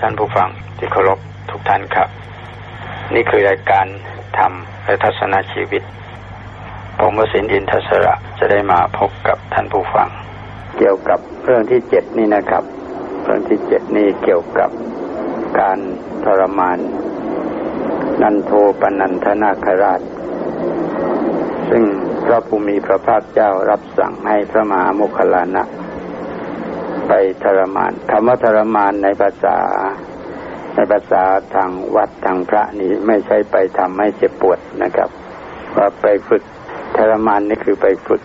ท่านผู้ฟังที่เคารพทุกท่านครับ นี่คือรายการธรรมและทัศนชีวิต ผมวสินอินทศระจะได้มาพบกับท่านผู้ฟัง เกี่ยวกับเรื่องที่เจ็ดนี่นะครับ เรื่องที่เจ็ดนี่เกี่ยวกับการทรมาน นันโทปนันทนาคราช ซึ่งพระภูมิพระภาคเจ้ารับสั่งให้พระมหาโมคคลานะ ไปทรมานคำว่าทรมานในภาษา ในภาษาทางวัดทางพระนี่ไม่ใช่ไปทำให้เจ็บปวดนะครับ ว่าไปฝึกทรมานนี่คือไปฝึก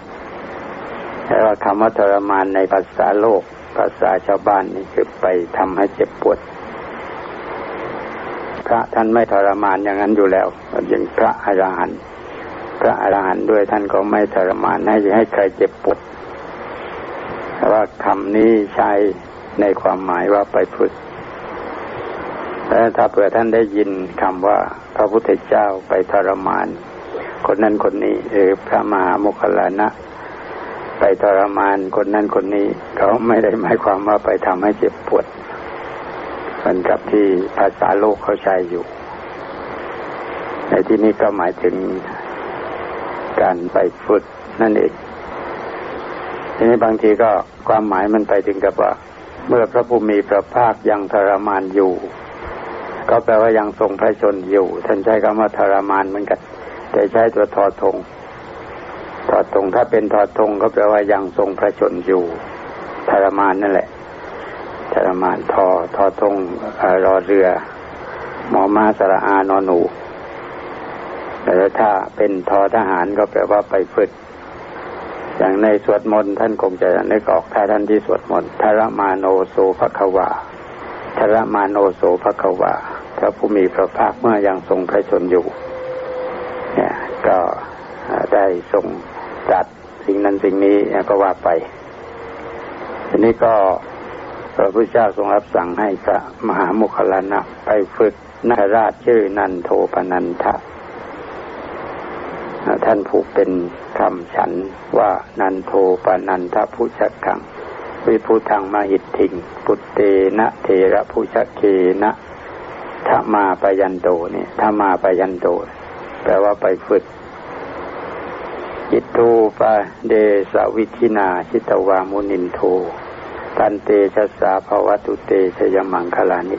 แต่ว่าคำว่าทรมานในภาษาโลก ภาษาชาวบ้านนี่คือไปทำให้เจ็บปวด พระท่านไม่ทรมานอย่างนั้นอยู่แล้วอย่างพระอรหันต์พระอรหันต์ด้วยท่านก็ไม่ทรมานให้ให้ใครเจ็บปวด แต่ว่าคำนี้ใช้ในความหมายว่าไปฝึกแต่ถ้าเผื่อท่านได้ยินคำว่าพระพุทธเจ้าไปทรมาน คนนั้นคนนี้หรือพระมหาโมคคลานะไปทรมานคนนั้นคนนี้เขาไม่ได้หมายความว่าไปทำให้เจ็บปวดเหมือนกับที่ภาษาโลกเขาใช้อยู่ ในที่นี้ก็หมายถึงการไปฝึกนั่นเอง ทีนี้บางทีก็ความหมายมันไปถึงกับว่า เมื่อพระผู้มีพระภาคยังทรมานอยู่ ก็แปลว่ายังทรงพระชนอยู่ ท่านใช้คำว่าทรมานเหมือนกัน แต่ใช้ตัวทอทงทอทงถ้าเป็นทอทงก็แปลว่ายังทรงพระชนอยู่ทรมานนั่นแหละทรมานทอทอทงรอเรือ หมอมาสระอานอนหนูแต่ถ้าเป็นทอทหารก็แปลว่าไปฝึก อย่างในสวดมนต์ท่านคงจะนึกออกถ้าท่านที่สวดมนต์ทรมาโนโสภควาทรมาโนโสภควาพระผู้มีพระภาคเมื่อยังทรงพระชนอยู่ เนี่ยก็ได้ทรงจัดสิ่งนั้นสิ่งนี้ก็ว่าไปทีนี้ก็พระพุทธเจ้าทรงรับสั่งให้พระมหามุคลานะไปฝึกนาราชชื่อนันโทปนันทะ ท่านผูกเป็นคำฉันว่านันโทปนันทพุชกัง วิพุทังมาหิตถิง ปุตเตนะเทระพุชเคนะทมาปยันโตเนี่ยทมาปยันโต แปลว่าไปฝึกจิตูปะเดสวิธินาชิตวามุนินโทตันเตชะสาภวตุเตชยมังคลานิ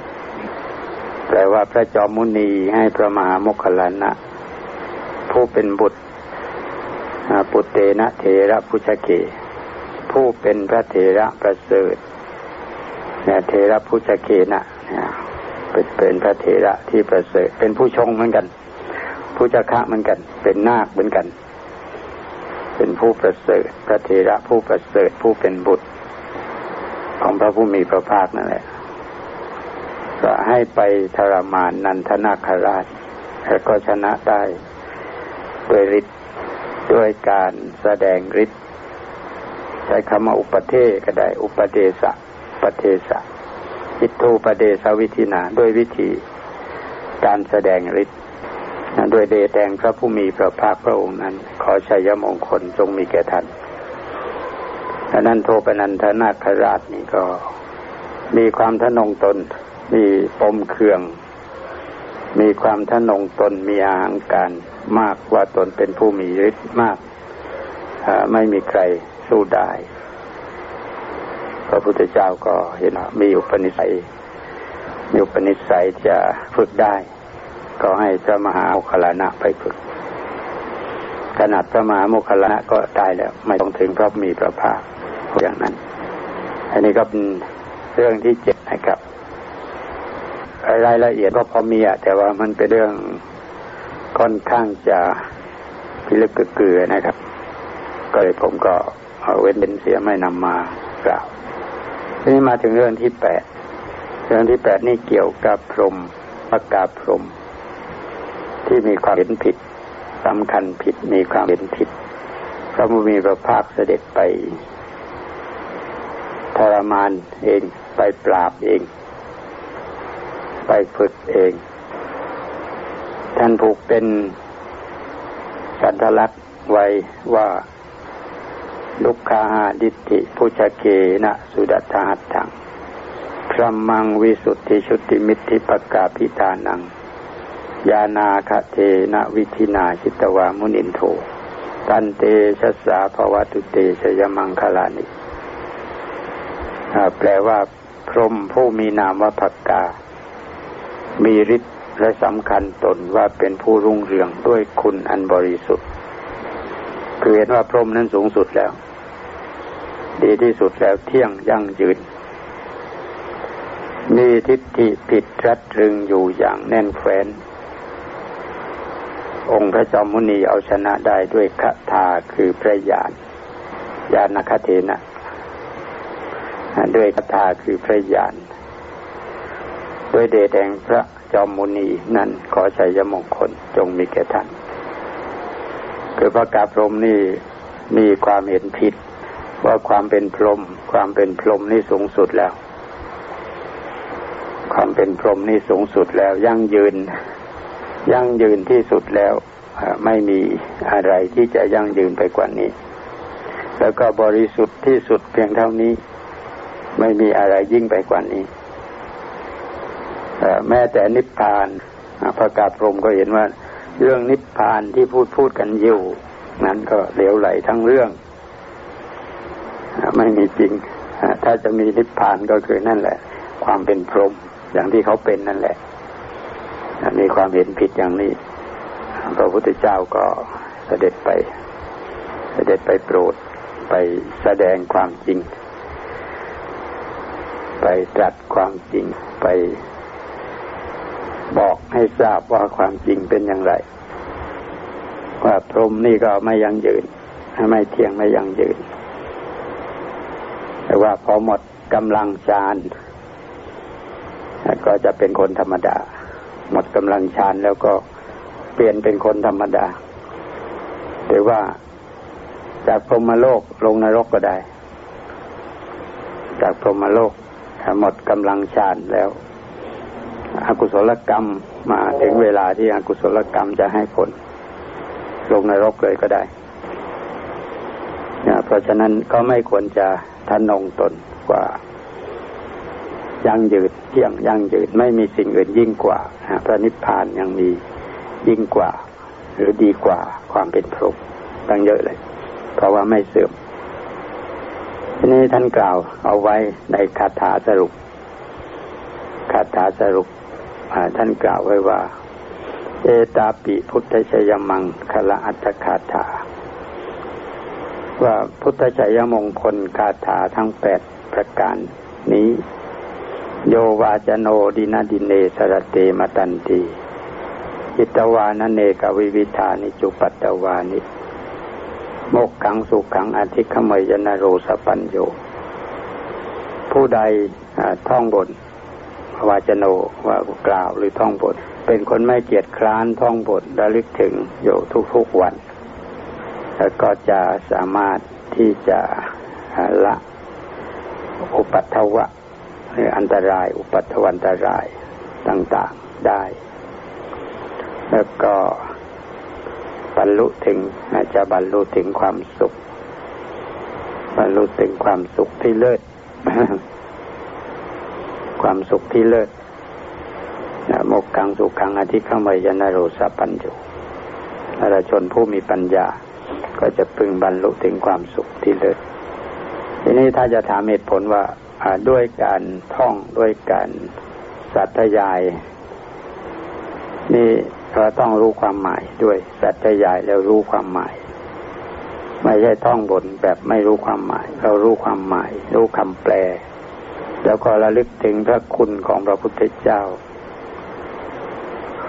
แปลว่าพระจอมมุนีให้พระมหาโมคคลานะผู้เป็นบุตร ปุเตนะเถระพุชเกผู้เป็นพระเถระประเสริฐเนี่ยเถระพุชเกนะเนี่ยเป็นพระเถระที่ประเสริฐ เป็นผู้ชงเหมือนกัน ผู้จักะเหมือนกัน เป็นนาคเหมือนกัน เป็นผู้ประเสริฐ พระเถระผู้ประเสริฐผู้เป็นบุตร ของพระผู้มีพระภาคนั่นแหละก็ให้ไปทรมานนันทนาคราชแล้วก็ชนะได้ด้วยฤทธิ์ ด้วยการแสดงฤทธิ์ใช้คำว่าอุปเทก็ได้ อุปเดสะปเทสะอิทูปเดสวิธินาด้วยวิธีการแสดงฤทธิ์ด้วยเดแดงพระผู้มีพระภาคพระองค์นั้น ขอชัยมงคลจงมีแก่ท่านดังนั้นโทปนันทนาคราชนี่ก็มีความทนงตน มีปมเครื่อง มีความทนงตน มีอาหังการ มากว่าตนเป็นผู้มีฤทธิ์มาก ไม่มีใครสู้ได้ พระพุทธเจ้าก็เห็นมีอุปนิสัยมีอุปนิสัยจะฝึกได้ ก็ให้พระมหาโมคลานะไปฝึก ขนาดพระมหาโมคคลานะก็ได้แล้ว ไม่ต้องถึงพระมีพระภาคอย่างนั้น อันนี้ก็เป็นเรื่องที่เจ็ดนะครับรายละเอียดก็พอมีอะแต่ว่ามันเป็นเรื่อง ค่อนข้างจะพิลึกเกลือนะครับ ก็เลยผมก็เอาเว้นเด่นเสียไม่นำมากล่าวทีนี้มาถึงเรื่องที่แปดเรื่องที่แปดนี่เกี่ยวกับพรมประกาศพรม ที่มีความเห็นผิดสำคัญผิดมีความเห็นผิดพระมุมีพระภาคเสด็จไปทรมานเองไปปราบเอง ไปฝึกเอง ท่านผูกเป็นสัญลักษณ์ไว้ว่าลุกคาหาดิติพุชเกนะสุดัตหัตถังพครัมมังวิสุทธิชุติมิตรปกาพิธานัง ยานาคเทนะวิธินาชิตวามุนินโทตันเตชัสสาภวตุเตชยมังคลานิแปลว่า พรหมผู้มีนามว่าผักกา มีฤทธิ์ และสำคัญตนว่าเป็นผู้รุ่งเรืองด้วยคุณอันบริสุทธิ์คือเห็นว่าพรหมนั้นสูงสุดแล้ว ดีที่สุดแล้วเที่ยงยั่งยืน มีทิฏฐิผิดรัดรึงอยู่อย่างแน่นแฟ้น องค์พระจอมมุนีเอาชนะได้ด้วยคาถาคือพระญาณญาณคเทนะด้วยคาถาคือพระญาณ วยเดชแห่งพระจอมมุนีนั้นขอชัยมงคลจงมีแก่ท่านคือพระกาพรมนี่มีความเห็นผิด ว่าความเป็นพรหมความเป็นพรหมนี่สูงสุดแล้ว ความเป็นพรหมนี่สูงสุดแล้ว ยั่งยืน ยั่งยืนที่สุดแล้วไม่มีอะไรที่จะยั่งยืนไปกว่านี้ แล้วก็บริสุทธิ์ที่สุดเพียงเท่านี้ ไม่มีอะไรยิ่งไปกว่านี้ แม้แต่นิพพานพระกาพรมก็เห็นว่า เรื่องนิพพานที่พูดพูดกันอยู่ นั้นก็เหลวไหลทั้งเรื่อง ไม่มีจริง ถ้าจะมีนิพพานก็คือนั่นแหละ ความเป็นพรหมอย่างที่เขาเป็นนั่นแหละมีความเห็นผิดอย่างนี้พระพุทธเจ้าก็เสด็จไป เสด็จไปโปรดไปแสดงความจริง ไปตรัสความจริงไป บอกให้ทราบว่าความจริงเป็นอย่างไร ว่าพรหมนี่ก็ไม่ยังยืนไม่เที่ยงไม่ยังยืน แต่ว่าพอหมดกำลังฌานก็จะเป็นคนธรรมดา หมดกำลังฌานแล้วก็เปลี่ยนเป็นคนธรรมดา หรือว่าจากพรหมโลกลงนรกก็ได้ จากพรหมโลกหมดกำลังฌานแล้ว อกุศลกรรมมาถึงเวลาที่อกุศลกรรมจะให้ผล ลงนรกเลยก็ได้เพราะฉะนั้นก็ไม่ควรจะทนงตนกว่ายังยืดเที่ยงยังยืดไม่มีสิ่งอื่นยิ่งกว่าพระนิพพานยังมียิ่งกว่า หรือดีกว่าความเป็นพรหมตั้งเยอะเลย เพราะว่าไม่เสื่อมทีนี้ท่านกล่าวเอาไว้ในคาถาสรุปคาถาสรุป ท่านกล่าวไว้ว่า เอตาปิพุทธชยมังคละอัตถคาถา ว่าพุทธชยมงคลคาถาทั้งแปดประการนี้ โยวาจโนดินาดินเนสรเตมตันตีอิตวานเนกวิวิธานิจุปัตตวานิโมกขังสุขังอธิขมยนโรสปัญโยผู้ใดท่องบน วาจโนว่ากล่าวหรือท่องบท เป็นคนไม่เกียจคร้านท่องบทระลึกถึงอยู่ทุกๆวัน แล้วก็จะสามารถที่จะละอุปัตถวะหรืออันตรายอุปัตถวันตรายต่างๆได้ แล้วก็บรรลุถึงอาจจะบรรลุถึงความสุข บรรลุถึงความสุขที่เลิศ ความสุขที่เลิศนะมกขังสุขังอธิขมยนโรสปัญโยประชาชนผู้มีปัญญา ก็จะพึงบรรลุถึงความสุขที่เลิศทีนี้ถ้าจะถามเหตุผลว่าด้วยการท่องด้วยการสัตยาย นี่เราต้องรู้ความหมายด้วยสัตยายแล้วรู้ความหมาย ไม่ใช่ท่องบนแบบไม่รู้ความหมาย เรารู้ความหมาย รู้คำแปล แล้วก็ระลึกถึงพระคุณของพระพุทธเจ้า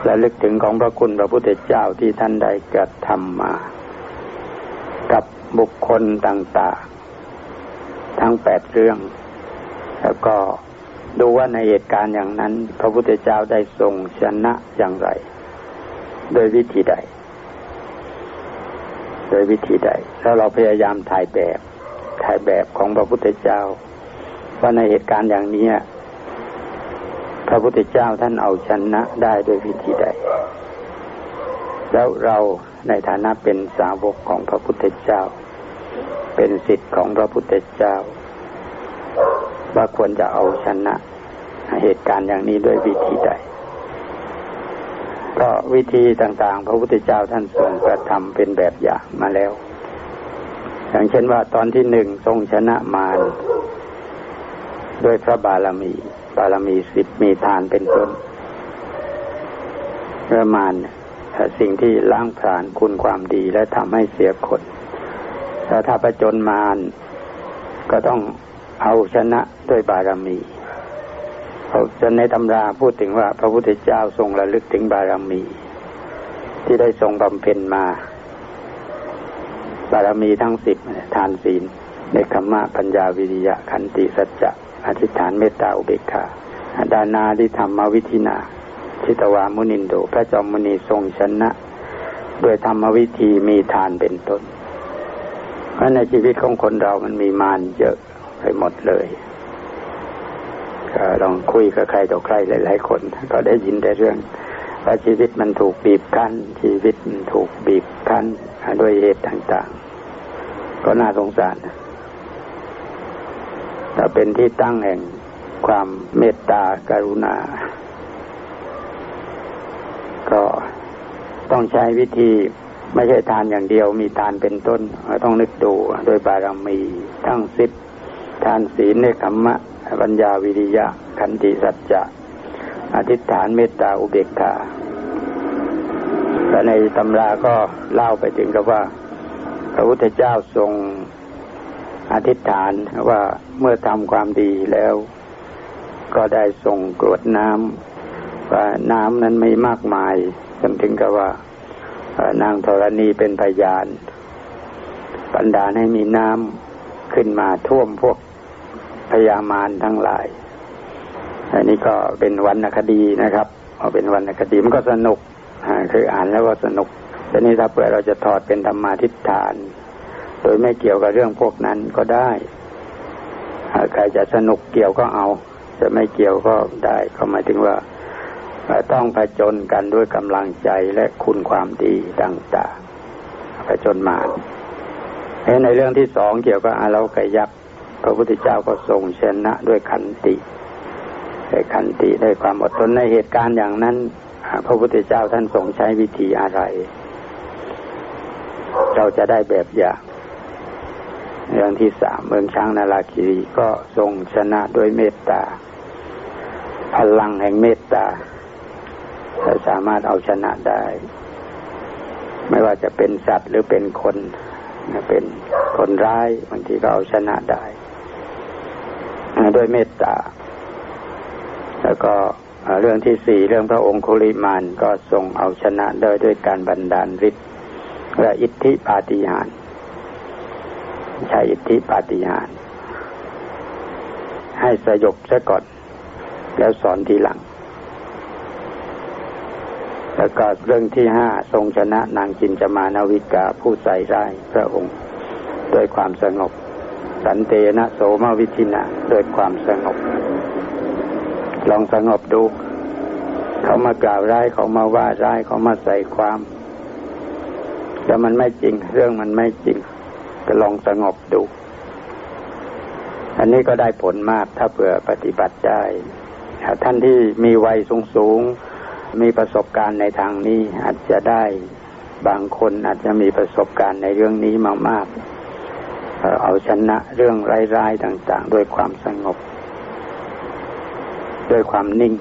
ระลึกถึงของพระคุณพระพุทธเจ้าที่ท่านได้กระทำมา กับบุคคลต่างๆ ทั้งแปดเรื่อง แล้วก็ดูว่าในเหตุการณ์อย่างนั้น พระพุทธเจ้าได้ทรงชนะอย่างไร โดยวิธีใด โดยวิธีใด แล้วเราพยายามถ่ายแบบถ่ายแบบของพระพุทธเจ้า ว่าในเหตุการณ์อย่างนี้พระพุทธเจ้าท่านเอาชนะได้โดยวิธีใด แล้วเราในฐานะเป็นสาวกของพระพุทธเจ้า เป็นสิทธิ์ของพระพุทธเจ้า ว่าควรจะเอาชนะเหตุการณ์อย่างนี้ด้วยวิธีใดก็วิธีต่างๆ พระพุทธเจ้าท่านทรงกระทำเป็นแบบอย่างมาแล้ว อย่างเช่นว่าตอนที่หนึ่งทรงชนะมาร ด้วยพระบารมี บารมีสิบมีทานเป็นต้นเระมานสิ่งที่ล้างผลาญคุณความดีและทำให้เสียคนแต่ถ้าประจนมารก็ต้องเอาชนะด้วยบารมีเขาจะในตำราพูดถึงว่าพระพุทธเจ้าทรงระลึกถึงบารมี ที่ได้ทรงบำเพ็ญมา บารมีทั้งสิบทานศีลในคำมะปัญญาวิริยะ ขันติสัจจะ อธิษฐานเมตตาอุเบกขาดานาที่ธรรมวิธินาชิตวามุนินโดพระจอมมุนีทรงชนะโดยธรรมวิธีมีทานเป็นต้น เพราะในชีวิตของคนเรามันมีมารเยอะไปหมดเลยลองคุยกับใครต่อใครหลาย ๆ คน ก็ได้ยินแต่เรื่องว่าชีวิตมันถูกบีบคั้น ชีวิตมันถูกบีบคั้นด้วยเหตุต่าง ๆ ก็น่าสงสาร แต่เป็นที่ตั้งแห่งความเมตตากรุณา ก็ต้องใช้วิธีไม่ใช่ทานอย่างเดียว มีทานเป็นต้นต้องนึกดูโดยบารมีทั้งสิบทานศีลเนคขมะปัญญาวิริยะ ขันติสัจจะอธิษฐานเมตตาอุเบกขาและในตำราก็เล่าไปถึงกับว่า พระพุทธเจ้าทรง อธิษฐานว่าเมื่อทำความดีแล้ว ก็ได้ส่งกรวดน้ำว่าน้ำนั้นไม่มากมายจนถึงกับว่านางธรณีเป็นพยานบันดาลให้มีน้ำขึ้นมาท่วมพวกพยามารทั้งหลาย อันนี้ก็เป็นวรรณคดีนะครับเอาเป็นวรรณคดีมันก็สนุกคืออ่านแล้วก็สนุกทีนี้ถ้าเผื่อเราจะถอดเป็นธรรมาทิฏฐาน ดยไม่เกี่ยวกับเรื่องพวกนั้นก็ได้ใครจะสนุกเกี่ยวก็เอา จะไม่เกี่ยวก็ได้ก็หมายถึงว่าต้องผจญกันด้วยกำลังใจและคุณความดีต่างๆผจญมาในเรื่องที่สองเกี่ยวกับอาเรากยักษ์พระพุทธเจ้าก็ทรงชนะด้วยขันติด้วยขันติได้ความอดทนในเหตุการณ์อย่างนั้น พระพุทธเจ้าท่านทรงใช้วิธีอะไร เราจะได้แบบอย่าง เรื่องที่สามเมืองช้างนาราคีรีก็ทรงชนะด้วยเมตตา พลังแห่งเมตตาจะสามารถเอาชนะได้ ไม่ว่าจะเป็นสัตว์หรือเป็นคนเป็นคนร้ายบางทีก็เอาชนะได้ด้วยเมตตา แล้วก็เรื่องที่สี่เรื่องพระองค์คุลิมานก็ทรงเอาชนะโดยด้วยการบันดาลฤทธิ์และอิทธิปาฏิหาริย์ ใช้อิทธิปาฏิหาริย์ให้สยบซะก่อน แล้วสอนทีหลัง แล้วก็เรื่องที่ห้าทรงชนะนางจินจมานาวิกาผู้ใส่ร้ายพระองค์ด้วยความสงบ สันเตนะโสมวิธินะด้วยความสงบ ลองสงบดู เขามากล่าวร้ายเขามาว่าร้ายเขามาใส่ความ แต่มันไม่จริง เรื่องมันไม่จริง ก็ลองสงบดู อันนี้ก็ได้ผลมากถ้าเผื่อปฏิบัติได้ท่านที่มีวัยสูงสูงมีประสบการณ์ในทางนี้อาจจะได้บางคนอาจจะมีประสบการณ์ในเรื่องนี้มากๆเอาชนะเรื่องร้ายๆต่าง ๆ ด้วยความสงบ ด้วยความนิ่ง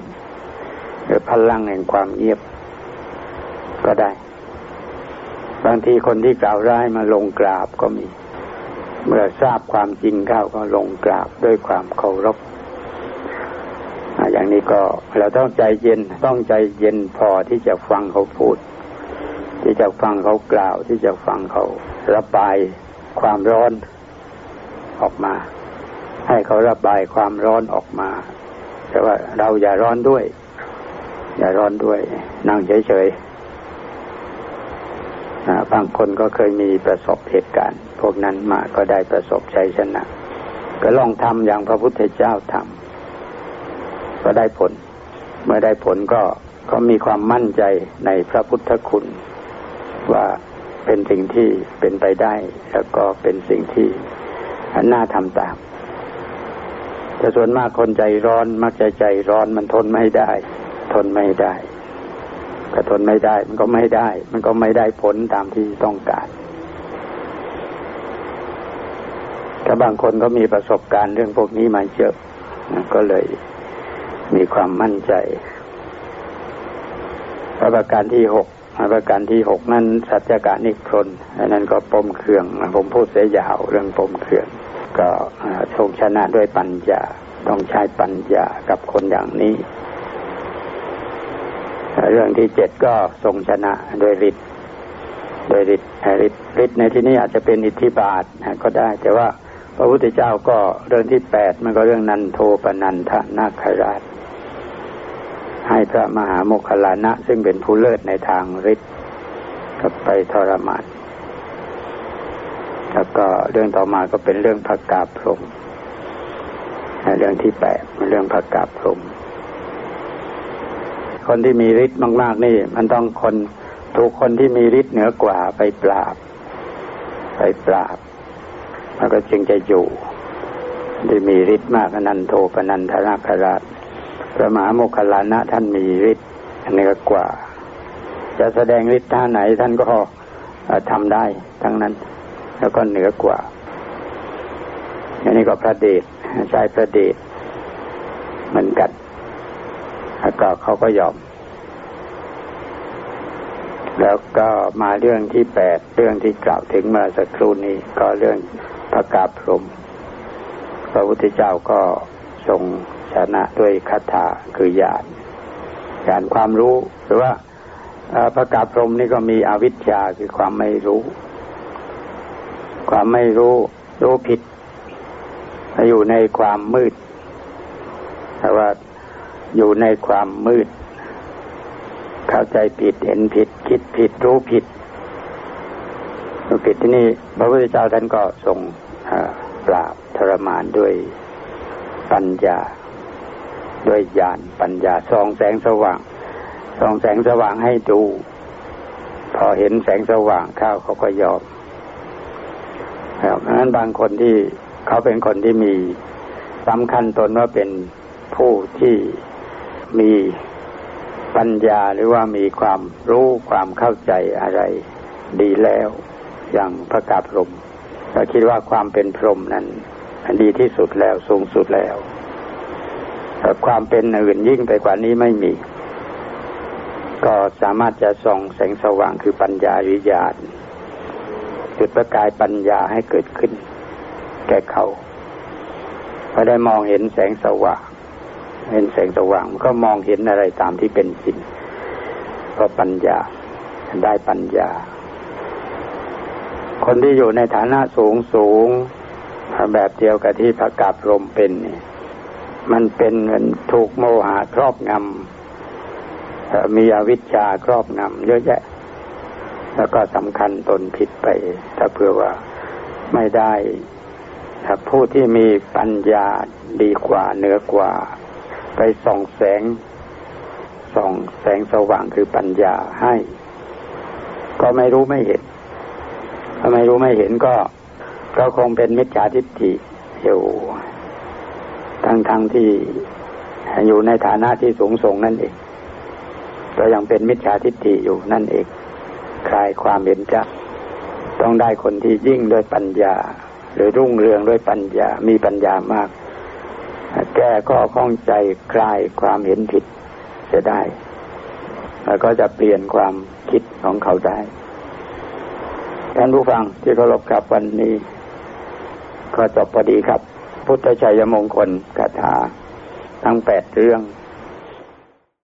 หรือพลังแห่งความเงียบก็ได้ บางทีคนที่กล่าวร้ายมาลงกราบก็มี เมื่อทราบความจริงเข้าก็ลงกราบด้วยความเคารพอย่างนี้ก็เราต้องใจเย็นต้องใจเย็นพอที่จะฟังเขาพูด ที่จะฟังเขากล่าวที่จะฟังเขาระบายความร้อนออกมา ให้เขาระบายความร้อนออกมา แต่ว่าเราอย่าร้อนด้วย อย่าร้อนด้วยนั่งเฉยๆ บางคนก็เคยมีประสบเหตุการณ์ พวกนั้นมาก็ได้ประสบชัยชนะ ก็ลองทำอย่างพระพุทธเจ้าทำก็ได้ผล เมื่อได้ผลก็ก็มีความมั่นใจในพระพุทธคุณ ว่าเป็นสิ่งที่เป็นไปได้ แล้วก็เป็นสิ่งที่น่าทำตามแต่ส่วนมากคนใจร้อนมักจะใจร้อนมันทนไม่ได้ ทนไม่ได้ ก็ทนไม่ได้ มันก็ไม่ได้ มันก็ไม่ได้ผลตามที่ต้องการถ้าบางคนก็มีประสบการณ์เรื่องพวกนี้มาเยอะก็เลยมีความมั่นใจประการที่หกประการที่หกนั้นสัจจการนิครนอันนั้นก็ปมเครื่อง ผมพูดเสียยาวเรื่องปมเครื่อง ก็ทรงชนะด้วยปัญญา ต้องใช้ปัญญากับคนอย่างนี้ เรื่องที่เจ็ดก็ทรงชนะโดยฤทธิ์โดยฤทธิ์ฤทธิ์ฤทธิ์ในที่นี้อาจจะเป็นอิทธิบาทก็ได้ แต่ว่าพระพุทธเจ้าก็เรื่องที่แปดมันก็เรื่องนันโทปนันทนาคราช ให้พระมหาโมคคลานะ ซึ่งเป็นผู้เลิศในทางฤทธิ์กับไปทรมานแล้วก็เรื่องต่อมาก็เป็นเรื่องผักกาพรมเรื่องที่แปดมันเรื่องผักกาพรม คนที่มีฤทธิ์มากๆนี่ มันต้องคนถูกคนที่มีฤทธิ์เหนือกว่าไปปราบ ไปปราบแล้วก็จึงจะอยู่ ที่มีฤทธิ์มากนันโทปนันทนาคราชพระมหาโมคคลานะท่านมีฤทธิ์เหนือกว่า จะแสดงฤทธิ์ท่าไหนท่านก็ทำได้ทั้งนั้น แล้วก็เหนือกว่าอันนี้ก็พระเดชใช้พระเดชเหมือนกัน ก็เขาก็ยอม แล้วก็มาเรื่องที่แปดเรื่องที่กล่าวถึงเมื่อสักครู่นี้ก็เรื่องพระกาพรมพระพุทธเจ้าก็ทรงชนะด้วยคาถาคือญาณญาณความรู้หรือว่าพระกาพรมนี่ก็มีอวิชชาคือความไม่รู้ ความไม่รู้รู้ผิดอยู่ในความมืดแต่ว่า อยู่ในความมืด เข้าใจผิดเห็นผิด คิดผิดรู้ผิดรู้ผิดที่นี่พระพุทธเจ้าท่านก็ทรงปราบทรมานด้วยปัญญา ด้วยญาณปัญญาส่องแสงสว่างส่องแสงสว่างให้ดู พอเห็นแสงสว่างเข้าเขาก็ยอมครับนั้นบางคนที่เขาเป็นคนที่มีสำคัญตนว่าเป็นผู้ที่ มีปัญญาหรือว่ามีความรู้ความเข้าใจอะไรดีแล้ว อย่างพระกาพรมเราคิดว่าความเป็นพรหมนั้นดีที่สุดแล้วสูงสุดแล้วแต่ความเป็นอื่นยิ่งไปกว่านี้ไม่มี ก็สามารถจะส่องแสงสว่างคือปัญญาหรือญาณจุดประกายปัญญาให้เกิดขึ้น แก่เขาพอได้มองเห็นแสงสว่าง เห็นแสงสว่างมันก็มองเห็นอะไรตามที่เป็นจริงเพราะปัญญาได้ปัญญา คนที่อยู่ในฐานะสูงสูงแบบเดียวกับที่พระกาบรมเป็นเนี่ยมันเป็นเหมือนถูกโมหะครอบงำมีอวิชชาครอบงำเยอะแยะ แล้วก็สำคัญตนผิดไป ถ้าเพื่อว่าไม่ได้ถ้าผู้ที่มีปัญญาดีกว่าเหนือกว่า ไปส่องแสง ส่องแสงสว่างคือปัญญาให้ ก็ไม่รู้ไม่เห็นถ้าไม่รู้ไม่เห็นก็ ก็คงเป็นมิจฉาทิฏฐิอยู่ทั้งทั้งที่อยู่ในฐานะที่สูงส่งนั่นเองก็ยังเป็นมิจฉาทิฏฐิอยู่นั่นเองคลายความเห็นจะต้องได้คนที่ยิ่งด้วยปัญญา หรือรุ่งเรืองด้วยปัญญา มีปัญญามาก แก้ข้อข้องใจคลายความเห็นผิดจะได้ แล้วก็จะเปลี่ยนความคิดของเขาได้ท่านผู้ฟังที่เคารพครับวันนี้ ก็จบพอดีครับ พุทธชัยมงคลคาถาทั้งแปดเรื่อง